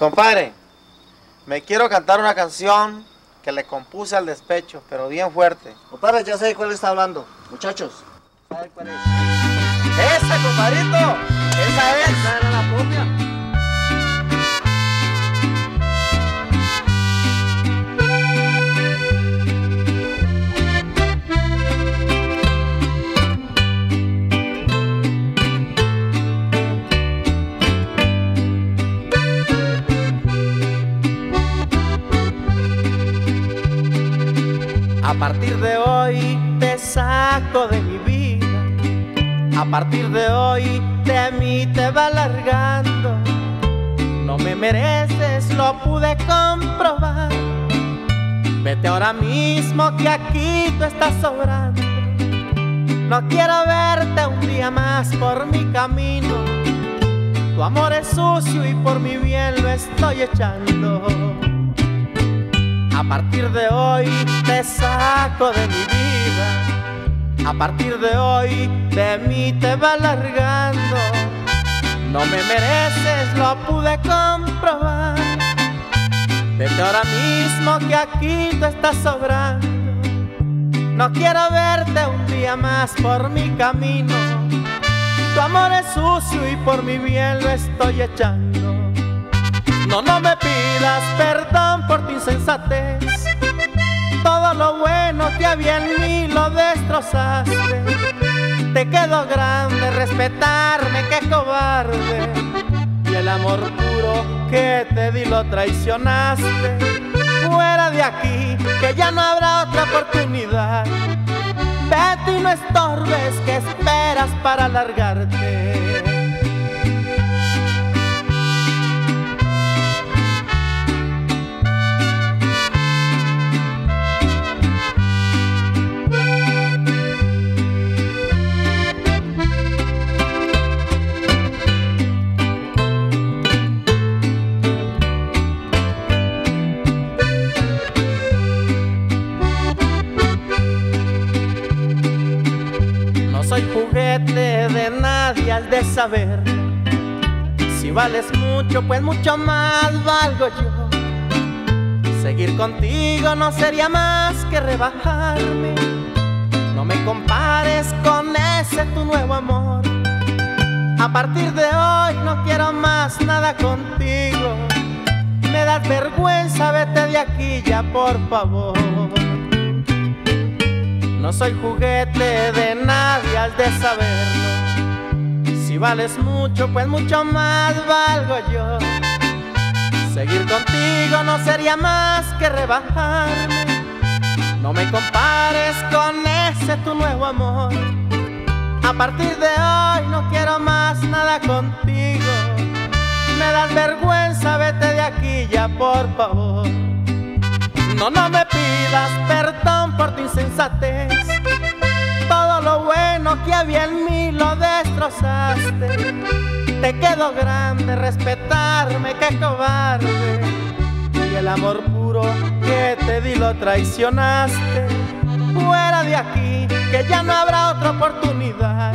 Compadre, me quiero cantar una canción que le compuse al despecho, pero bien fuerte. Compadre, ya sé de cuál está hablando. Muchachos, ¿saben cuál es? ¡Esa, compadrito! ¡Esa es! Esa era la propia. A partir de hoy te saco de mi vida. A partir de hoy de mí te va largando. No me mereces, lo pude comprobar. Vete ahora mismo que aquí tú estás sobrando. No quiero verte un día más por mi camino. Tu amor es sucio y por mi bien lo estoy echando. A partir de hoy te saco de mi vida. A partir de hoy de mí te va largando. No me mereces, lo pude comprobar. Vete ahora mismo que aquí tú estás sobrando. No quiero verte un día más por mi camino. Tu amor es sucio y por mi bien lo estoy echando. No, no me pidas perdón por tu insensatez. Todo lo bueno que había en mí lo destrozaste. Te quedó grande respetarme, qué cobarde. Y el amor puro que te di lo traicionaste. Fuera de aquí, que ya no habrá otra oportunidad. Vete y no estorbes, que esperas para largarte. De nadie al de saber. Si vales mucho, pues mucho más valgo yo. Seguir contigo no sería más que rebajarme. No me compares con ese tu nuevo amor. A partir de hoy no quiero más nada contigo. Me das vergüenza, vete de aquí ya, por favor. No soy juguete de nadie al de saberlo. Si vales mucho, pues mucho más valgo yo. Seguir contigo no sería más que rebajarme. No me compares con ese tu nuevo amor. A partir de hoy no quiero más nada contigo. Me das vergüenza, vete de aquí ya, por favor. No, no me perdón por tu insensatez. Todo lo bueno que había en mí lo destrozaste. Te quedó grande respetarme, qué cobarde. Y el amor puro que te di lo traicionaste. Fuera de aquí, que ya no habrá otra oportunidad.